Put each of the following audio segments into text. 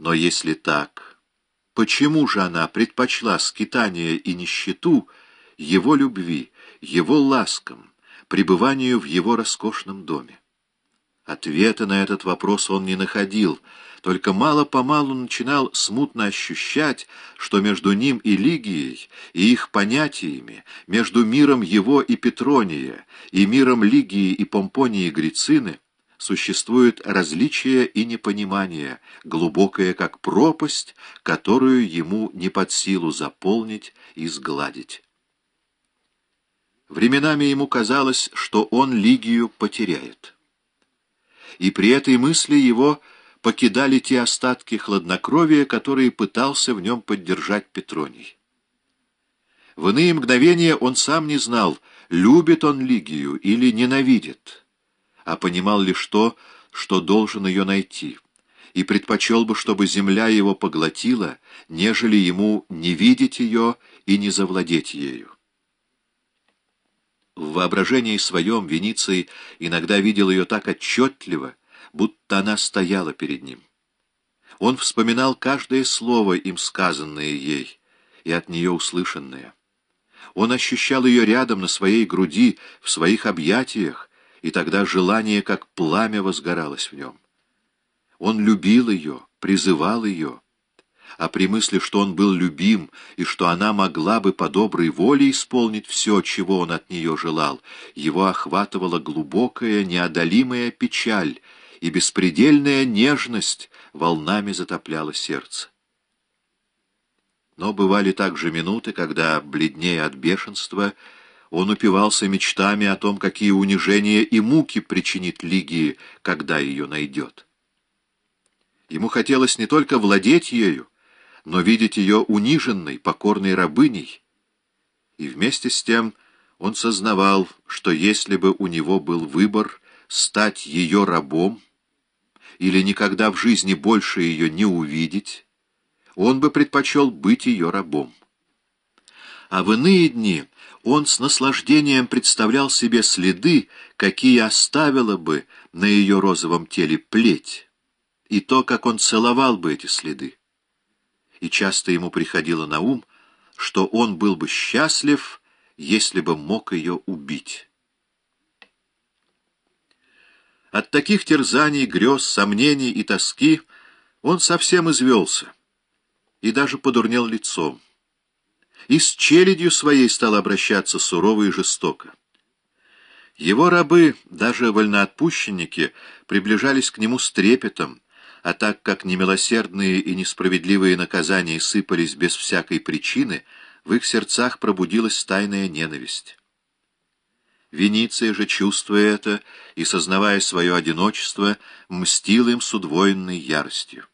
Но если так, почему же она предпочла скитание и нищету его любви, его ласкам, пребыванию в его роскошном доме? Ответа на этот вопрос он не находил, только мало-помалу начинал смутно ощущать, что между ним и Лигией, и их понятиями, между миром его и Петрония, и миром Лигии и Помпонии Грицины, существует различие и непонимание, глубокое как пропасть, которую ему не под силу заполнить и сгладить. Временами ему казалось, что он Лигию потеряет и при этой мысли его покидали те остатки хладнокровия, которые пытался в нем поддержать Петроний. В иные мгновения он сам не знал, любит он Лигию или ненавидит, а понимал лишь то, что должен ее найти, и предпочел бы, чтобы земля его поглотила, нежели ему не видеть ее и не завладеть ею. В воображении своем Вениций иногда видел ее так отчетливо, будто она стояла перед ним. Он вспоминал каждое слово, им сказанное ей, и от нее услышанное. Он ощущал ее рядом на своей груди, в своих объятиях, и тогда желание, как пламя, возгоралось в нем. Он любил ее, призывал ее, а при мысли, что он был любим и что она могла бы по доброй воле исполнить все, чего он от нее желал, его охватывала глубокая, неодолимая печаль, и беспредельная нежность волнами затопляла сердце. Но бывали также минуты, когда, бледнее от бешенства, он упивался мечтами о том, какие унижения и муки причинит Лигии, когда ее найдет. Ему хотелось не только владеть ею, но видеть ее униженной, покорной рабыней. И вместе с тем он сознавал, что если бы у него был выбор стать ее рабом или никогда в жизни больше ее не увидеть, он бы предпочел быть ее рабом. А в иные дни он с наслаждением представлял себе следы, какие оставила бы на ее розовом теле плеть, и то, как он целовал бы эти следы и часто ему приходило на ум, что он был бы счастлив, если бы мог ее убить. От таких терзаний, грез, сомнений и тоски он совсем извелся и даже подурнел лицом. И с челядью своей стал обращаться сурово и жестоко. Его рабы, даже вольноотпущенники, приближались к нему с трепетом, а так как немилосердные и несправедливые наказания сыпались без всякой причины, в их сердцах пробудилась тайная ненависть. Вениция же, чувствуя это и сознавая свое одиночество, мстил им с удвоенной яростью.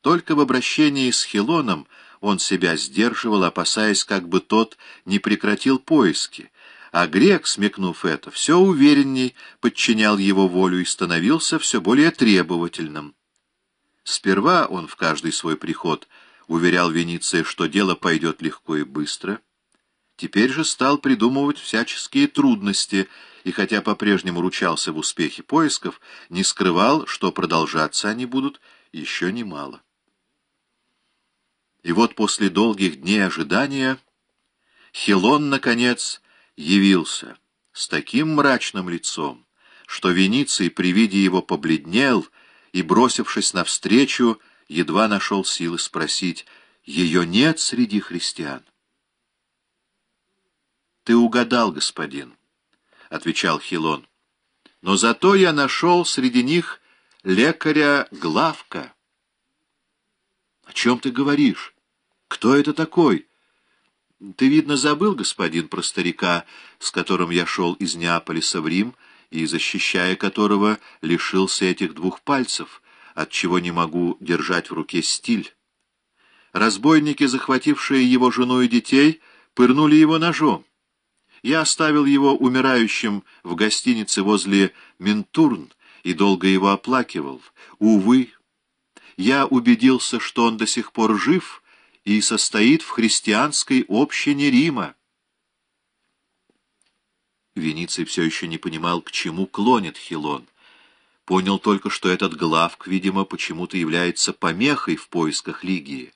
Только в обращении с Хилоном он себя сдерживал, опасаясь, как бы тот не прекратил поиски, а грек, смекнув это, все уверенней подчинял его волю и становился все более требовательным. Сперва он в каждый свой приход уверял Вениция, что дело пойдет легко и быстро. Теперь же стал придумывать всяческие трудности, и хотя по-прежнему ручался в успехе поисков, не скрывал, что продолжаться они будут еще немало. И вот после долгих дней ожидания Хилон, наконец, явился с таким мрачным лицом, что Вениций при виде его побледнел и, бросившись навстречу, едва нашел силы спросить, «Ее нет среди христиан?» «Ты угадал, господин», — отвечал Хилон. «Но зато я нашел среди них лекаря Главка». «О чем ты говоришь? Кто это такой?» «Ты, видно, забыл, господин, про старика, с которым я шел из Неаполиса в Рим, — и защищая которого лишился этих двух пальцев, от чего не могу держать в руке стиль. Разбойники, захватившие его жену и детей, пырнули его ножом. Я оставил его умирающим в гостинице возле Ментурн и долго его оплакивал. Увы, я убедился, что он до сих пор жив и состоит в христианской общине Рима. Вениций все еще не понимал, к чему клонит Хилон. Понял только, что этот главк, видимо, почему-то является помехой в поисках Лигии.